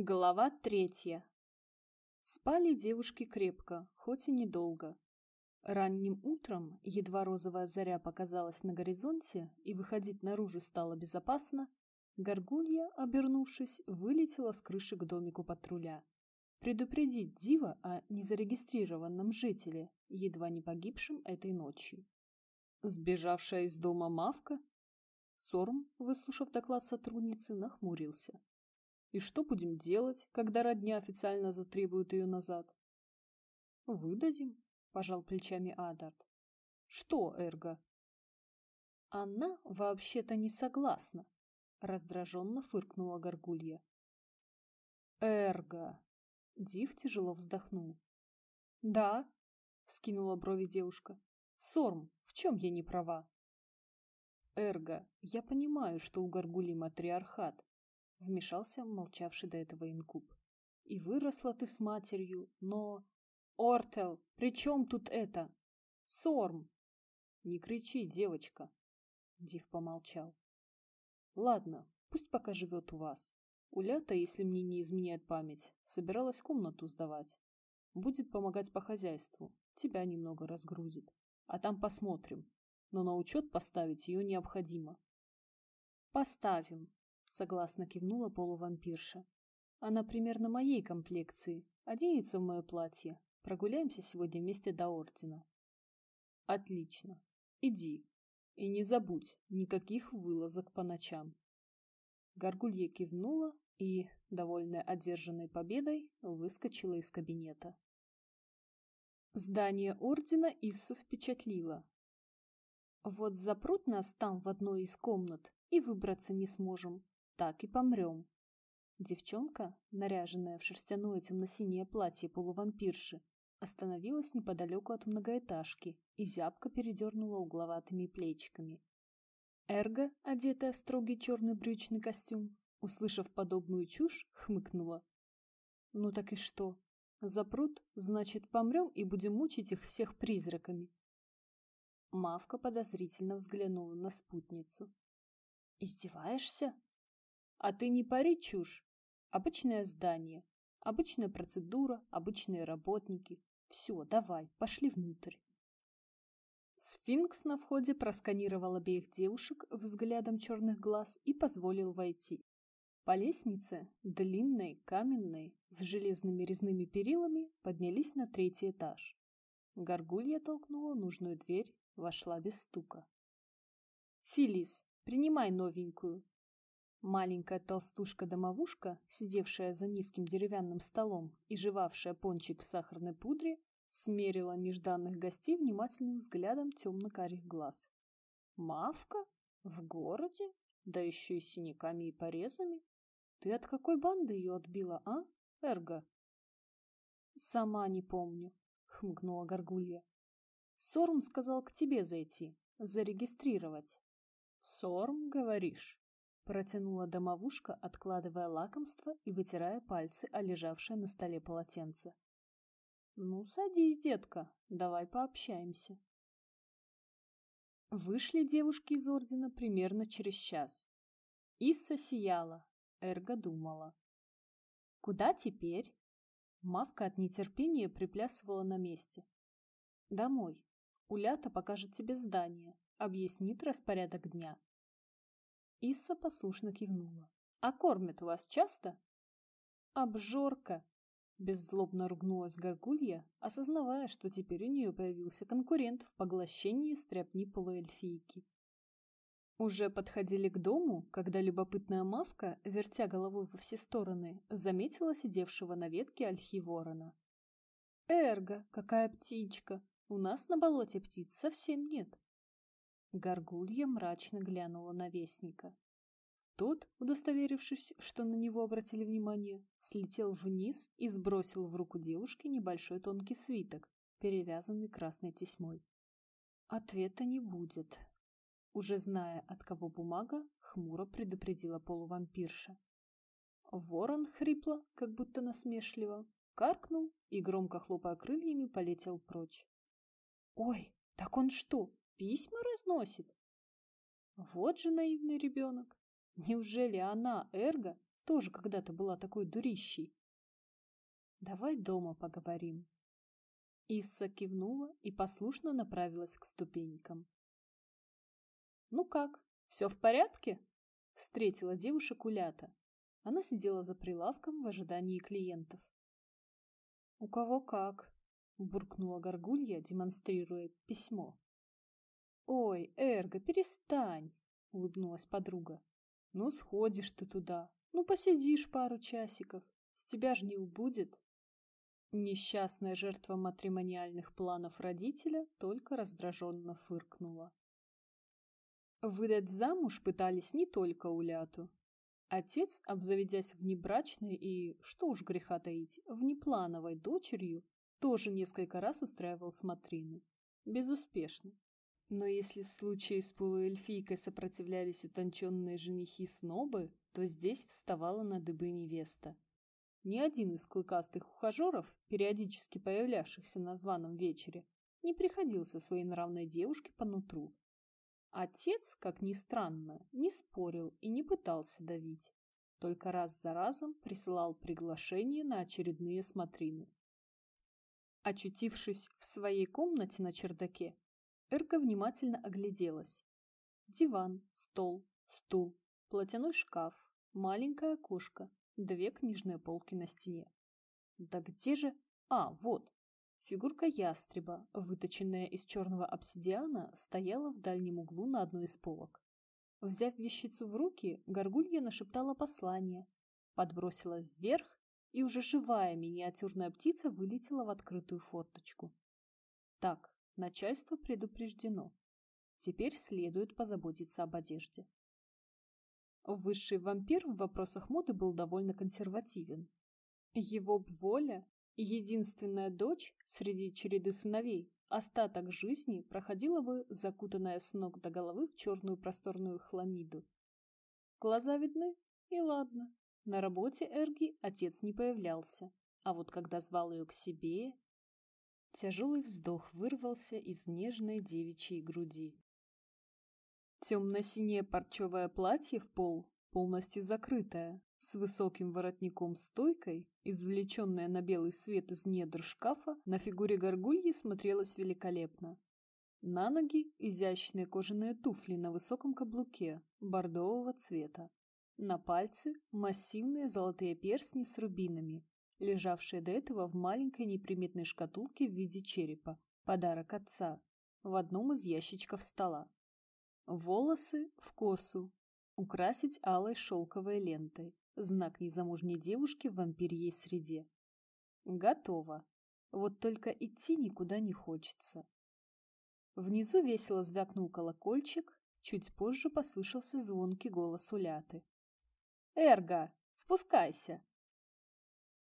Глава третья. Спали девушки крепко, хоть и недолго. Ранним утром, едва розовая заря показалась на горизонте и выходить наружу стало безопасно, горгулья, обернувшись, вылетела с крыши к домику патруля. Предупредить Дива о незарегистрированном жителе, едва не погибшем этой ночью. Сбежавшая из дома Мавка? Сорм, выслушав доклад сотрудницы, нахмурился. И что будем делать, когда родня официально затребует ее назад? Выдадим, пожал плечами Адарт. Что, Эрго? Она вообще-то не согласна, раздраженно фыркнула Горгулья. Эрго. Див тяжело вздохнул. Да, вскинула брови девушка. Сорм, в чем я не права? Эрго, я понимаю, что у Горгульи матриархат, вмешался молчавший до этого инкуб. И выросла ты с матерью, но... Ортел, при чем тут это? Сорм! Не кричи, девочка. Див помолчал. Ладно, пусть пока живет у вас. Улята, если мне не изменяет память, собиралась комнату сдавать. Будет помогать по хозяйству, тебя немного разгрузит. А там посмотрим. Но на учет поставить ее необходимо. Поставим, Согласно кивнула полувампирша. Она примерно моей комплекции. Оденется в мое платье. Прогуляемся сегодня вместе до ордена. Отлично. Иди. И не забудь, никаких вылазок по ночам. Горгулья кивнула и, довольная одержанной победой, выскочила из кабинета. Здание ордена Иссу впечатлило. Вот запрут нас там в одной из комнат и выбраться не сможем так и помрем. Девчонка, наряженная в шерстяное темно-синее платье полувампирши, остановилась неподалеку от многоэтажки и зябко передернула угловатыми плечиками. Эрго, одетая в строгий черный брючный костюм, услышав подобную чушь, хмыкнула. «Ну так и что? Запрут, значит, помрем и будем мучить их всех призраками». Мавка подозрительно взглянула на спутницу. «Издеваешься?» А ты не пари чушь. Обычное здание, обычная процедура, обычные работники. Все, давай, пошли внутрь. Сфинкс на входе просканировал обеих девушек взглядом черных глаз и позволил войти. По лестнице, длинной, каменной, с железными резными перилами, поднялись на третий этаж. Горгулья толкнула нужную дверь, вошла без стука. «Филис, принимай новенькую», Маленькая толстушка-домовушка, сидевшая за низким деревянным столом и жевавшая пончик в сахарной пудре, смерила нежданных гостей внимательным взглядом темно-карих глаз. «Мавка? В городе? Да еще и синяками и порезами? Ты от какой банды ее отбила, а, Эрго?» «Сама не помню», — хмыкнула Горгулья. «Сорм сказал к тебе зайти, зарегистрировать». «Сорм, говоришь?» Протянула домовушка, откладывая лакомство и вытирая пальцы о лежавшее на столе полотенце. «Ну, садись, детка, давай пообщаемся». Вышли девушки из ордена примерно через час. Исса сияла, Эрго думала. «Куда теперь?» Мавка от нетерпения приплясывала на месте. «Домой. Улята покажет тебе здание, объяснит распорядок дня. Исса послушно кивнула. «А кормят вас часто?» «Обжорка!» Беззлобно ругнулась Горгулья, осознавая, что теперь у нее появился конкурент в поглощении стряпни полуэльфийки. Уже подходили к дому, когда любопытная мавка, вертя головой во все стороны, заметила сидевшего на ветке ольхи ворона. «Эрго, какая птичка! У нас на болоте птиц совсем нет!» Горгулья мрачно глянула на вестника. Тот, удостоверившись, что на него обратили внимание, слетел вниз и сбросил в руку девушки небольшой тонкий свиток, перевязанный красной тесьмой. Ответа не будет. Уже зная, от кого бумага, хмуро предупредила полувампирша. Ворон хрипло, как будто насмешливо, каркнул и, громко хлопая крыльями, полетел прочь. «Ой, так он что, письма разносит. Вот же наивный ребенок. Неужели она, Эрго, тоже когда-то была такой дурищей. Давай дома поговорим. Исса кивнула и послушно направилась к ступенькам. «Ну как, все в порядке?» — встретила девушек Улята. Она сидела за прилавком в ожидании клиентов. «У кого как?» — буркнула Горгулья, демонстрируя письмо. «Ой, Эрго, перестань!» — улыбнулась подруга. «Ну, сходишь ты туда, ну, посидишь пару часиков, с тебя ж не убудет». Несчастная жертва матримониальных планов родителя только раздраженно фыркнула. Выдать замуж пытались не только Уляту. Отец, обзаведясь внебрачной и, что уж греха таить, внеплановой дочерью, тоже несколько раз устраивал смотрины. Безуспешно. Но если в случае с полуэльфийкой сопротивлялись утонченные женихи-снобы, то здесь вставала на дыбы невеста. Ни один из клыкастых ухажеров, периодически появлявшихся на званом вечере, не приходился своей нравной девушке по нутру. Отец, как ни странно, не спорил и не пытался давить, только раз за разом присылал приглашение на очередные смотрины. Очутившись в своей комнате на чердаке, Эрка внимательно огляделась. Диван, стол, стул, платяной шкаф, маленькое окошко, две книжные полки на стене. Да где же... А, вот! Фигурка ястреба, выточенная из черного обсидиана, стояла в дальнем углу на одной из полок. Взяв вещицу в руки, горгулья нашептала послание, подбросила вверх, и уже живая миниатюрная птица вылетела в открытую форточку. Так, начальство предупреждено. Теперь следует позаботиться об одежде. Высший вампир в вопросах моды был довольно консервативен. Его воля единственная дочь среди череды сыновей, остаток жизни проходила бы, закутанная с ног до головы в черную просторную хламиду. Глаза видны, и ладно. На работе Эрги отец не появлялся, а вот когда звал ее к себе... Тяжелый вздох вырвался из нежной девичьей груди. Темно-синее парчевое платье в пол, полностью закрытое, с высоким воротником-стойкой, извлеченная на белый свет из недр шкафа, на фигуре горгульи смотрелась великолепно. На ноги изящные кожаные туфли на высоком каблуке, бордового цвета. На пальцы массивные золотые перстни с рубинами, лежавшие до этого в маленькой неприметной шкатулке в виде черепа, подарок отца, в одном из ящичков стола. Волосы в косу, украсить алой шелковой лентой, Знак незамужней девушки в вампирьей среде. Готово. Вот только идти никуда не хочется. Внизу весело звякнул колокольчик, чуть позже послышался звонкий голос Уляты. «Эрго, спускайся!»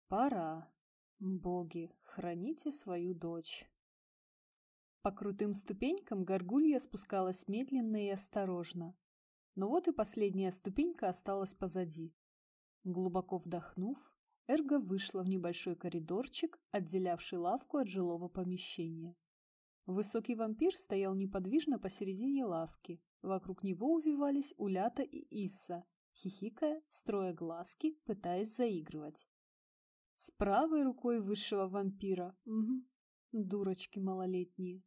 «Пора. Боги, храните свою дочь!» По крутым ступенькам горгулья спускалась медленно и осторожно. Но вот и последняя ступенька осталась позади. Глубоко вдохнув, Эрго вышла в небольшой коридорчик, отделявший лавку от жилого помещения. Высокий вампир стоял неподвижно посередине лавки. Вокруг него увивались Улята и Исса, хихикая, строя глазки, пытаясь заигрывать. С правой рукой высшего вампира, угу, дурочки малолетние.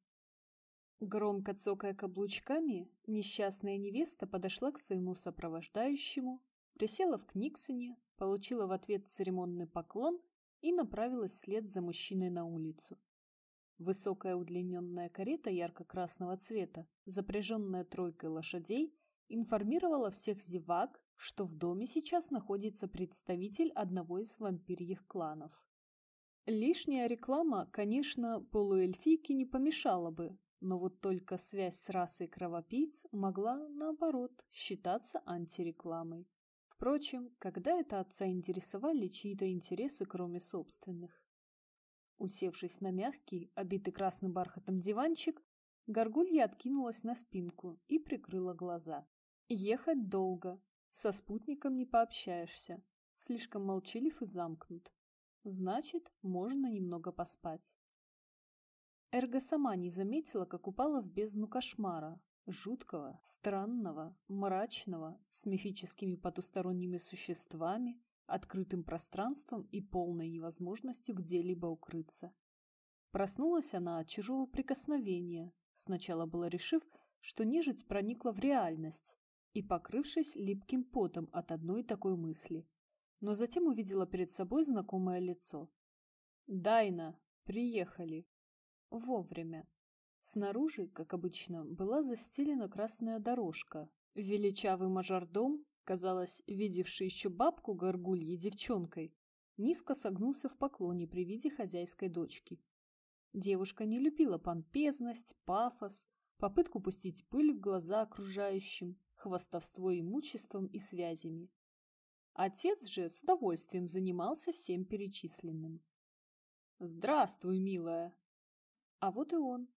Громко цокая каблучками, несчастная невеста подошла к своему сопровождающему, присела в Книксоне, получила в ответ церемонный поклон и направилась вслед за мужчиной на улицу. Высокая удлиненная карета ярко-красного цвета, запряженная тройкой лошадей, информировала всех зевак, что в доме сейчас находится представитель одного из вампирьих кланов. Лишняя реклама, конечно, полуэльфийке не помешала бы, но вот только связь с расой кровопийц могла, наоборот, считаться антирекламой. Впрочем, когда это отца интересовали чьи-то интересы, кроме собственных? Усевшись на мягкий, обитый красным бархатом диванчик, Горгулья откинулась на спинку и прикрыла глаза. Ехать долго, со спутником не пообщаешься, слишком молчалив и замкнут. Значит, можно немного поспать. Эрго сама не заметила, как упала в бездну кошмара, жуткого, странного, мрачного, с мифическими потусторонними существами, открытым пространством и полной невозможностью где-либо укрыться. Проснулась она от чужого прикосновения, сначала было решив, что нежить проникла в реальность, и покрывшись липким потом от одной такой мысли. Но затем увидела перед собой знакомое лицо. «Дайна, приехали!» Вовремя. Снаружи, как обычно, была застелена красная дорожка. Величавый мажордом, казалось, видевший еще бабку горгульей девчонкой, низко согнулся в поклоне при виде хозяйской дочки. Девушка не любила помпезность, пафос, попытку пустить пыль в глаза окружающим, хвастовство имуществом и связями. Отец же с удовольствием занимался всем перечисленным. «Здравствуй, милая!» А вот и он.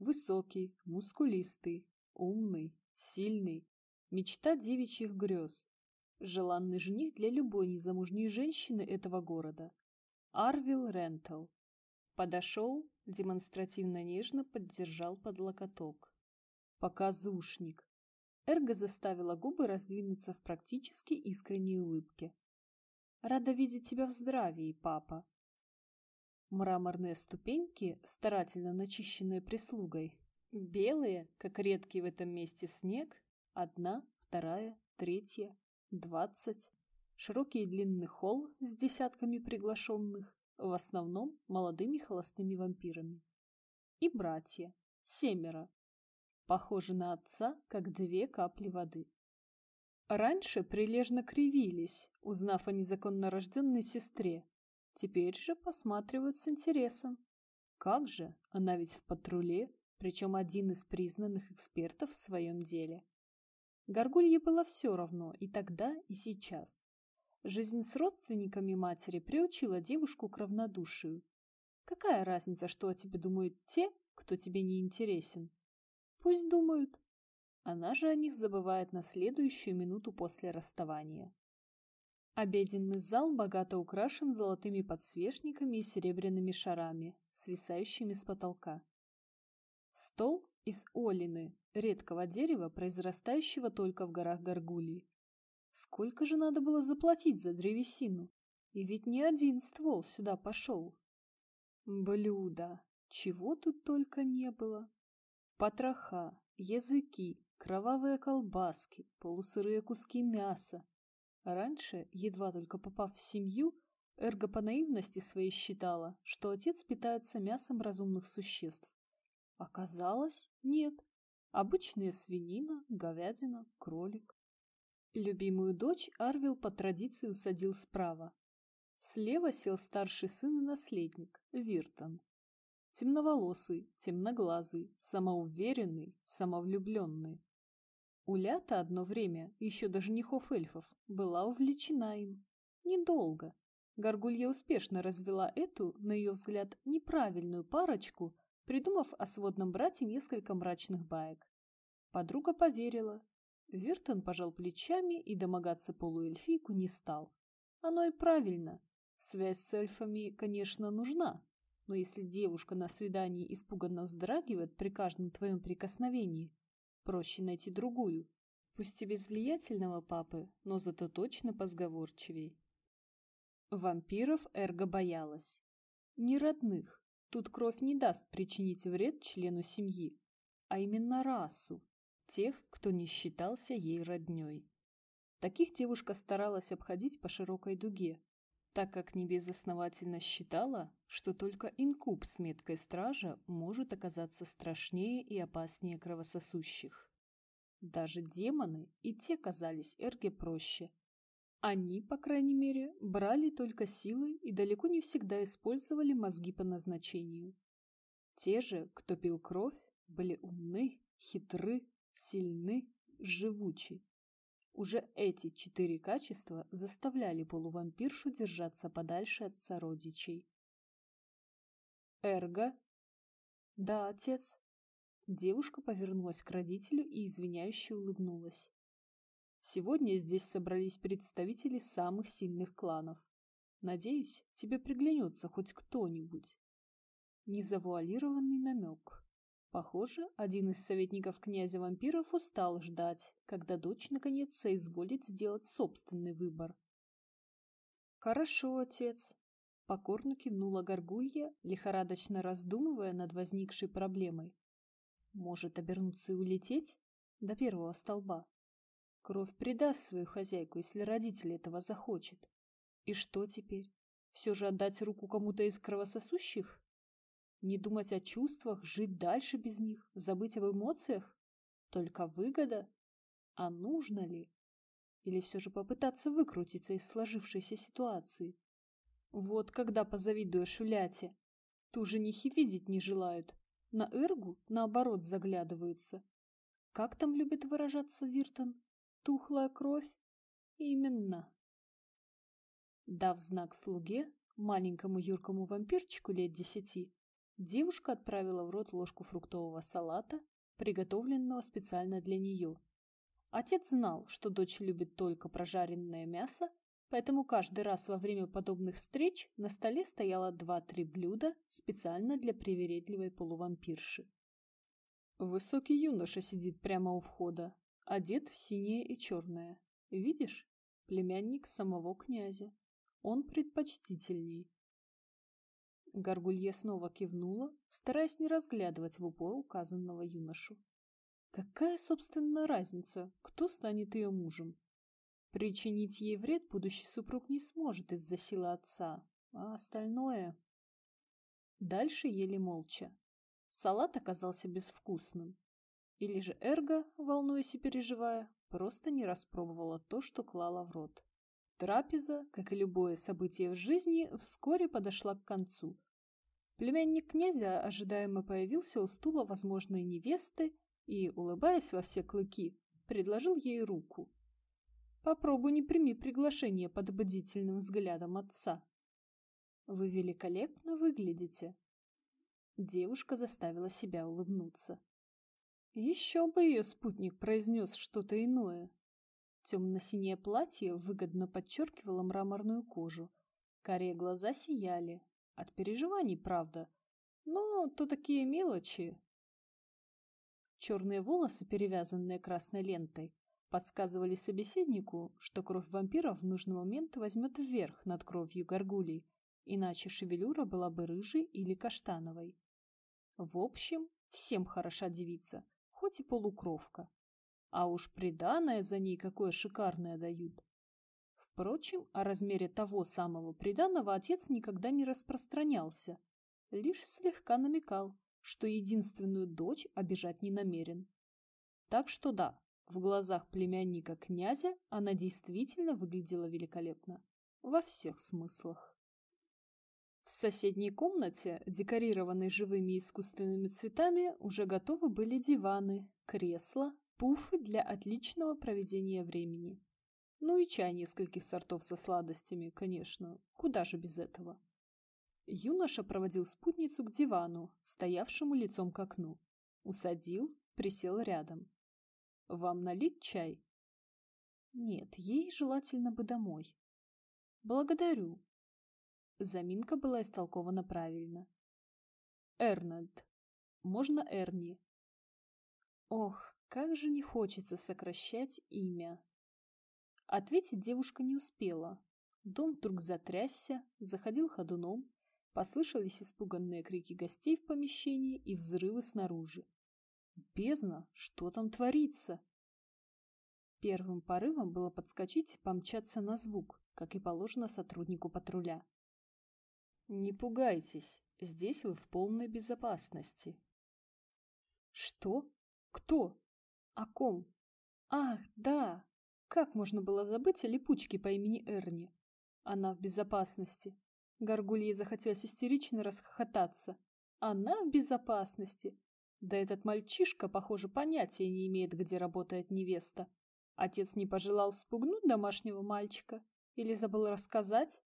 Высокий, мускулистый, умный, сильный. Мечта девичьих грез. Желанный жених для любой незамужней женщины этого города. Арвил Рентал. Подошел, демонстративно нежно поддержал под локоток. Показушник. Эрго заставила губы раздвинуться в практически искренней улыбке. «Рада видеть тебя в здравии, папа!» Мраморные ступеньки, старательно начищенные прислугой, белые, как редкий в этом месте снег, одна, вторая, третья, двадцать. Широкий и длинный холл с десятками приглашенных, в основном молодыми холостыми вампирами. И братья, семеро, похожи на отца, как две капли воды. Раньше прилежно кривились, узнав о незаконно рожденной сестре. Теперь же посматривают с интересом. Как же, она ведь в патруле, причем один из признанных экспертов в своем деле. Горгулье было все равно и тогда, и сейчас. Жизнь с родственниками матери приучила девушку к равнодушию. Какая разница, что о тебе думают те, кто тебе не интересен? Пусть думают. Она же о них забывает на следующую минуту после расставания. Обеденный зал богато украшен золотыми подсвечниками и серебряными шарами, свисающими с потолка. Стол из олины, редкого дерева, произрастающего только в горах Гаргулии. Сколько же надо было заплатить за древесину? И ведь не один ствол сюда пошел. Блюда, чего тут только не было. Потроха, языки, кровавые колбаски, полусырые куски мяса. Раньше, едва только попав в семью, Эрго по наивности своей считала, что отец питается мясом разумных существ. Оказалось, нет. Обычная свинина, говядина, кролик. Любимую дочь Арвил по традиции усадил справа. Слева сел старший сын и наследник, Виртон. Темноволосый, темноглазый, самоуверенный, самовлюбленный. Улята одно время, еще до женихов эльфов, была увлечена им. Недолго. Горгулья успешно развела эту, на ее взгляд, неправильную парочку, придумав о сводном брате несколько мрачных баек. Подруга поверила, Виртон пожал плечами и домогаться полуэльфийку не стал. Оно и правильно. Связь с эльфами, конечно, нужна. Но если девушка на свидании испуганно вздрагивает при каждом твоем прикосновении, проще найти другую. Пусть и без влиятельного папы, но зато точно позговорчивей. Вампиров Эрго боялась. Не родных. Тут кровь не даст причинить вред члену семьи, а именно расу, тех, кто не считался ей роднёй. Таких девушка старалась обходить по широкой дуге, так как небезосновательно считала, что только инкуб с меткой стража может оказаться страшнее и опаснее кровососущих. Даже демоны и те казались Эрге проще. Они, по крайней мере, брали только силы и далеко не всегда использовали мозги по назначению. Те же, кто пил кровь, были умны, хитры, сильны, живучи. Уже эти четыре качества заставляли полувампиршу держаться подальше от сородичей. «Эрго?» «Да, отец». Девушка повернулась к родителю и извиняюще улыбнулась. «Сегодня здесь собрались представители самых сильных кланов. Надеюсь, тебе приглянется хоть кто-нибудь». Незавуалированный намек. Похоже, один из советников князя вампиров устал ждать, когда дочь наконец соизволит сделать собственный выбор. Хорошо, отец. Покорно кивнула горгулья, лихорадочно раздумывая над возникшей проблемой. Может обернуться и улететь? До первого столба. Кровь предаст свою хозяйку, если родитель этого захочет. И что теперь? Все же отдать руку кому-то из кровососущих? Не думать о чувствах, жить дальше без них, забыть об эмоциях? Только выгода? А нужно ли? Или все же попытаться выкрутиться из сложившейся ситуации? Вот когда позавидуешь Уляте. Ту женихи видеть не желают. На Эргу, наоборот, заглядываются. Как там любит выражаться Виртон? Тухлая кровь? Именно. Дав знак слуге, маленькому юркому вампирчику лет десяти, девушка отправила в рот ложку фруктового салата, приготовленного специально для нее. Отец знал, что дочь любит только прожаренное мясо, поэтому каждый раз во время подобных встреч на столе стояло два-три блюда специально для привередливой полувампирши. Высокий юноша сидит прямо у входа, одет в синее и черное. Видишь? Племянник самого князя. Он предпочтительней. Гаргулье снова кивнула, стараясь не разглядывать в упор указанного юношу. Какая, собственно, разница, кто станет ее мужем? Причинить ей вред будущий супруг не сможет из-за силы отца, а остальное... Дальше ели молча. Салат оказался безвкусным. Или же Эрго, волнуясь и переживая, просто не распробовала то, что клала в рот. Трапеза, как и любое событие в жизни, вскоре подошла к концу. Племянник князя ожидаемо появился у стула возможной невесты и, улыбаясь во все клыки, предложил ей руку. Попробуй не прими приглашение под бдительным взглядом отца. Вы великолепно выглядите. Девушка заставила себя улыбнуться. Еще бы ее спутник произнес что-то иное. Темно-синее платье выгодно подчеркивало мраморную кожу. Карие глаза сияли. От переживаний, правда. Но то такие мелочи, Черные волосы, перевязанные красной лентой, подсказывали собеседнику, что кровь вампира в нужный момент возьмет вверх над кровью горгулей, иначе шевелюра была бы рыжей или каштановой. В общем, всем хороша девица, хоть и полукровка. А уж приданое за ней какое шикарное дают. Впрочем, о размере того самого приданого отец никогда не распространялся, лишь слегка намекал, что единственную дочь обижать не намерен. Так что да, в глазах племянника князя она действительно выглядела великолепно. Во всех смыслах. В соседней комнате, декорированной живыми искусственными цветами, уже готовы были диваны, кресла, пуфы для отличного проведения времени. Ну и чай нескольких сортов со сладостями, конечно, куда же без этого. Юноша проводил спутницу к дивану, стоявшему лицом к окну. Усадил, присел рядом. «Вам налить чай?» «Нет, ей желательно бы домой». «Благодарю». Заминка была истолкована правильно. «Эрнольд. Можно Эрни?» Ох, как же не хочется сокращать имя. Ответить девушка не успела. Дом вдруг затрясся, заходил ходуном, Послышались испуганные крики гостей в помещении и взрывы снаружи. Бездна, что там творится? Первым порывом было подскочить помчаться на звук, как и положено сотруднику патруля. Не пугайтесь, здесь вы в полной безопасности. Что? Кто? О ком? Ах, да! Как можно было забыть о липучке по имени Эрни? Она в безопасности. Горгулье захотелось истерично расхохотаться. Она в безопасности. Да этот мальчишка, похоже, понятия не имеет, где работает невеста. Отец не пожелал спугнуть домашнего мальчика или забыл рассказать.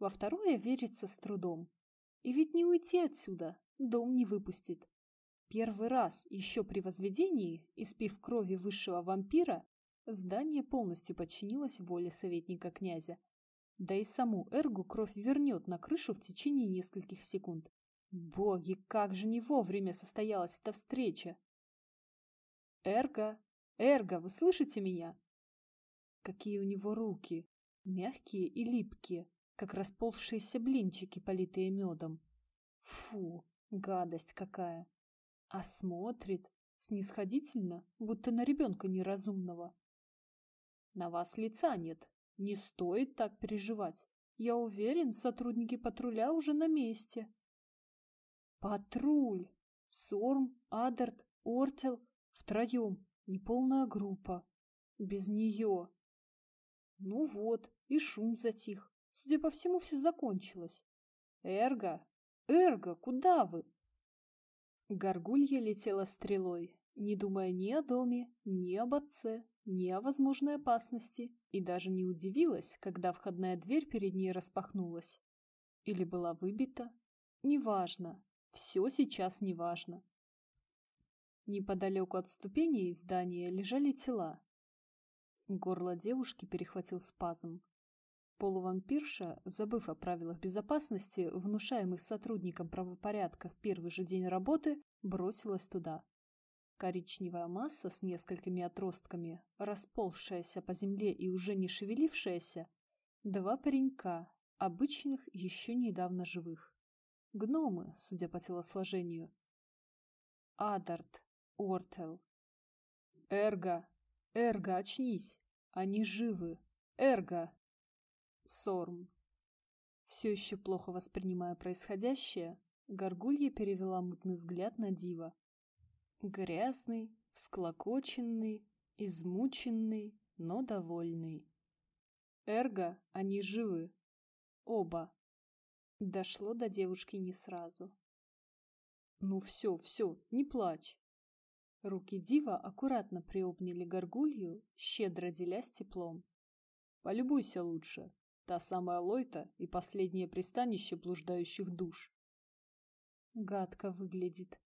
Во второе верится с трудом. И ведь не уйти отсюда, дом не выпустит. Первый раз, еще при возведении, испив крови высшего вампира, здание полностью подчинилось воле советника князя, да и саму Эргу кровь вернет на крышу в течение нескольких секунд. Боги, как же не вовремя состоялась эта встреча! Эрга! Эрга, вы слышите меня? Какие у него руки! Мягкие и липкие, как расползшиеся блинчики, политые медом. Фу, гадость какая! А смотрит снисходительно, будто на ребенка неразумного. На вас лица нет, не стоит так переживать. Я уверен, сотрудники патруля уже на месте. Патруль! Сорм, Адарт, Ортел втроем, неполная группа. Без нее. Ну вот, и шум затих. Судя по всему, все закончилось. Эрго! Эрго, куда вы? Горгулья летела стрелой, не думая ни о доме, ни об отце, ни о возможной опасности, и даже не удивилась, когда входная дверь перед ней распахнулась. Или была выбита. Неважно. Все сейчас неважно. Неподалеку от ступеней здания лежали тела. Горло девушки перехватил спазм. Полувампирша, забыв о правилах безопасности, внушаемых сотрудникам правопорядка в первый же день работы, бросилась туда. Коричневая масса с несколькими отростками, расползшаяся по земле и уже не шевелившаяся, два паренька, обычных еще недавно живых. Гномы, судя по телосложению. Адарт, Ортел. Эрго, Эрго, очнись! Они живы! Эрго! Сорм. Все еще плохо воспринимая происходящее, Горгулья перевела мутный взгляд на Дива. Грязный, всклокоченный, измученный, но довольный. Эрго, они живы. Оба. Дошло до девушки не сразу. Ну все, все, не плачь. Руки Дива аккуратно приобняли горгулью, щедро делясь теплом. Полюбуйся лучше. Та самая Лойта и последнее пристанище блуждающих душ. Гадко выглядит.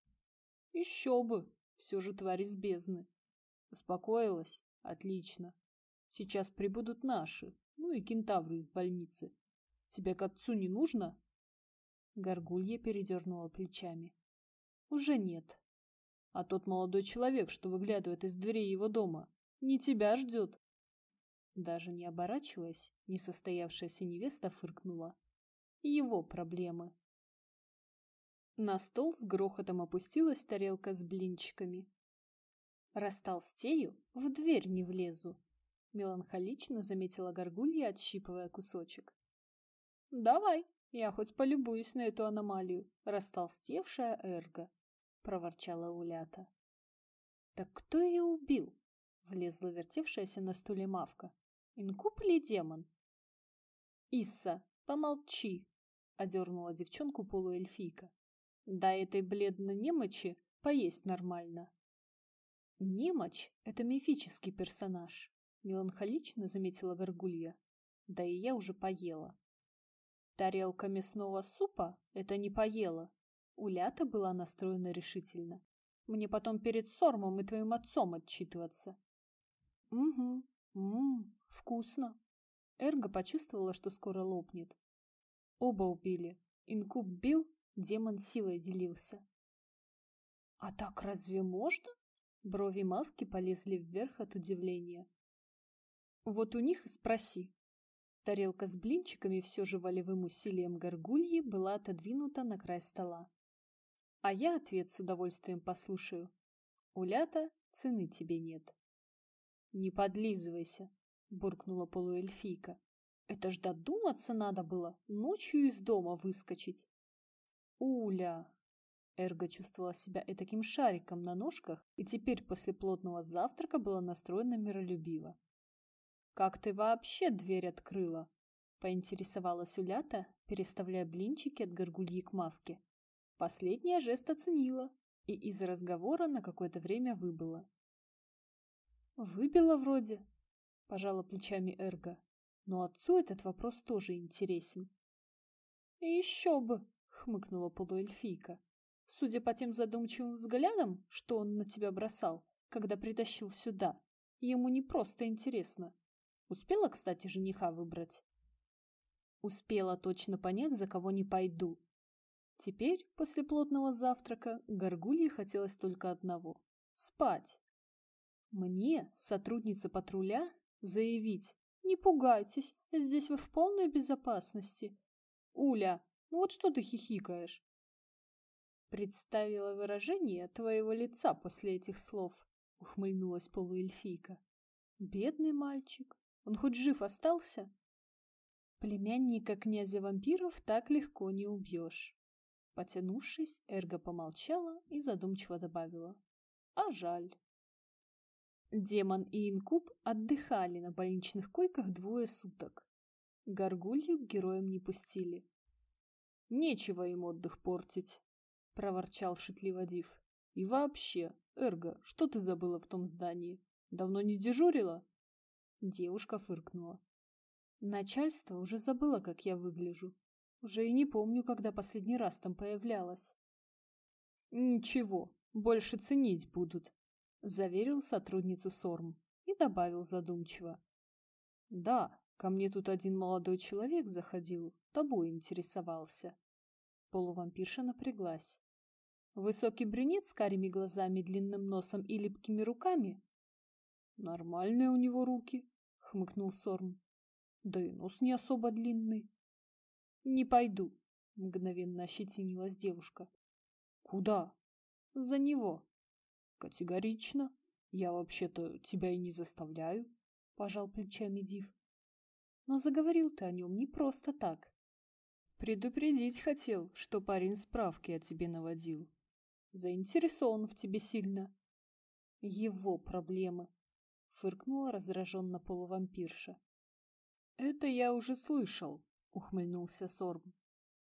Еще бы! Все же тварь из бездны. Успокоилась? Отлично. Сейчас прибудут наши, ну и кентавры из больницы. Тебе к отцу не нужно? Горгулья передернула плечами. Уже нет. А тот молодой человек, что выглядывает из дверей его дома, не тебя ждет. Даже не оборачиваясь, несостоявшаяся невеста фыркнула. Его проблемы. На стол с грохотом опустилась тарелка с блинчиками. «Растолстею, в дверь не влезу», — меланхолично заметила горгулья, отщипывая кусочек. «Давай, я хоть полюбуюсь на эту аномалию, растолстевшая эрго», — проворчала Улята. «Так кто ее убил?» — влезла вертевшаяся на стуле мавка. «Инкуб или демон?» «Исса, помолчи!» — одернула девчонку полуэльфийка. «Дай этой бледной немочи поесть нормально». «Немочь — это мифический персонаж», — меланхолично заметила Горгулья. «Да и я уже поела». «Тарелка мясного супа — это не поела», Улята была настроена решительно. Мне потом перед Сормом и твоим отцом отчитываться. Угу, ммм, вкусно. Эрго почувствовала, что скоро лопнет. Оба убили. Инкуб бил, демон силой делился. А так разве можно? Брови Мавки полезли вверх от удивления. Вот у них и спроси. Тарелка с блинчиками все же волевым усилием горгульи была отодвинута на край стола. А я ответ с удовольствием послушаю. Улята, цены тебе нет. Не подлизывайся, буркнула полуэльфийка. Это ж додуматься надо было, ночью из дома выскочить. Уля! Эрго чувствовала себя этаким шариком на ножках и теперь после плотного завтрака была настроена миролюбиво. «Как ты вообще дверь открыла?» — поинтересовалась Улята, переставляя блинчики от горгульи к мавке. Последняя жест оценила и из разговора на какое-то время выбыла. «Выбила вроде», — пожала плечами Эрго, «но отцу этот вопрос тоже интересен». «Еще бы», — хмыкнула полуэльфийка. «Судя по тем задумчивым взглядам, что он на тебя бросал, когда притащил сюда, ему не просто интересно. Успела, кстати, жениха выбрать?» Успела точно понять, за кого не пойду, Теперь, после плотного завтрака, Горгулье хотелось только одного – спать. Мне, сотрудница патруля, заявить Не пугайтесь, здесь вы в полной безопасности. Уля, ну вот что ты хихикаешь? Представила выражение твоего лица после этих слов, ухмыльнулась полуэльфийка. Бедный мальчик, он хоть жив остался? Племянника князя вампиров так легко не убьешь. Потянувшись, Эрго помолчала и задумчиво добавила. А жаль. Демон и инкуб отдыхали на больничных койках двое суток. Горгулью к героям не пустили. «Нечего им отдых портить», — проворчал шутливо Див. «И вообще, Эрго, что ты забыла в том здании? Давно не дежурила?» Девушка фыркнула. Начальство уже забыло, как я выгляжу. Уже и не помню, когда последний раз там появлялась. «Ничего, больше ценить будут», — заверил сотрудницу Сорм и добавил задумчиво. «Да, ко мне тут один молодой человек заходил, тобой интересовался». Полувампирша напряглась. «Высокий брюнет с карими глазами, длинным носом и липкими руками?» «Нормальные у него руки», — хмыкнул Сорм. «Да и нос не особо длинный». «Не пойду», — мгновенно ощетинилась девушка. «Куда?» «За него». «Категорично. Я вообще-то тебя и не заставляю», — пожал плечами Див. «Но заговорил ты о нем не просто так». «Предупредить хотел, что парень справки о тебе наводил. Заинтересован в тебе сильно». «Его проблемы», — фыркнула раздраженно полувампирша. «Это я уже слышал», — ухмыльнулся Сорм.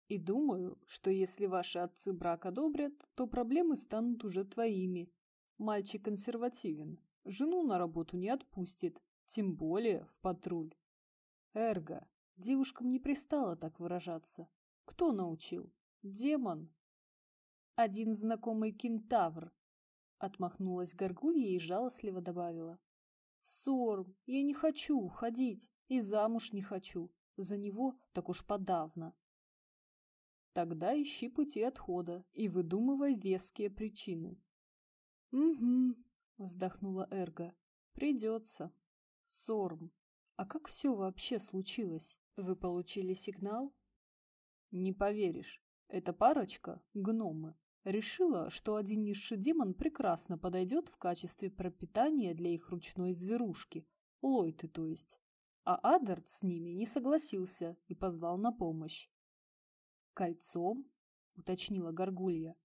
«И думаю, что если ваши отцы брак одобрят, то проблемы станут уже твоими. Мальчик консервативен, жену на работу не отпустит, тем более в патруль. Эрго, девушкам не пристало так выражаться. Кто научил? Демон. Один знакомый кентавр. Отмахнулась горгулья и жалостливо добавила. Сорм, я не хочу уходить и замуж не хочу. За него так уж подавно. Тогда ищи пути отхода и выдумывай веские причины. «Угу», — вздохнула Эрго. «Придется. Сорм. А как все вообще случилось? Вы получили сигнал?» «Не поверишь. Эта парочка, гномы, решила, что один низший демон прекрасно подойдет в качестве пропитания для их ручной зверушки, Лойты, то есть. А Адарт с ними не согласился и позвал на помощь. «Кольцом?» — уточнила Горгулья.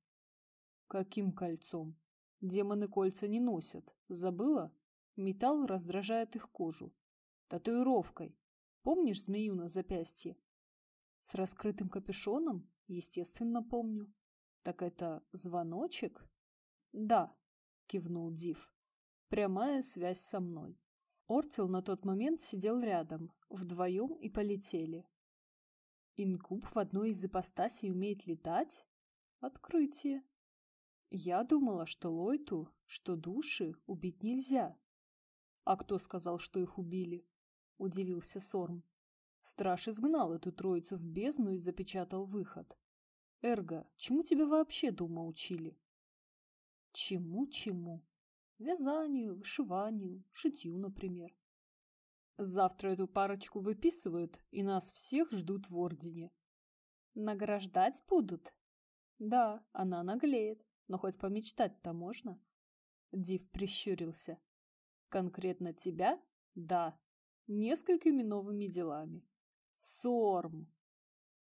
«Каким кольцом?» Демоны кольца не носят. Забыла? Металл раздражает их кожу. Татуировкой. Помнишь змею на запястье? С раскрытым капюшоном? Естественно, помню. Так это звоночек? Да, кивнул Див. Прямая связь со мной. Ортил на тот момент сидел рядом, вдвоем и полетели. Инкуб в одной из ипостасей умеет летать? Открытие. Я думала, что Лойту, что души убить нельзя. А кто сказал, что их убили? Удивился Сорм. Страж изгнал эту троицу в бездну и запечатал выход. Эрго, чему тебя вообще дома учили? Чему-чему? Вязанию, вышиванию, шитью, например. Завтра эту парочку выписывают, и нас всех ждут в ордене. Награждать будут? Да, она наглеет но хоть помечтать-то можно. Див прищурился. Конкретно тебя? Да. Несколькими новыми делами. Сорм!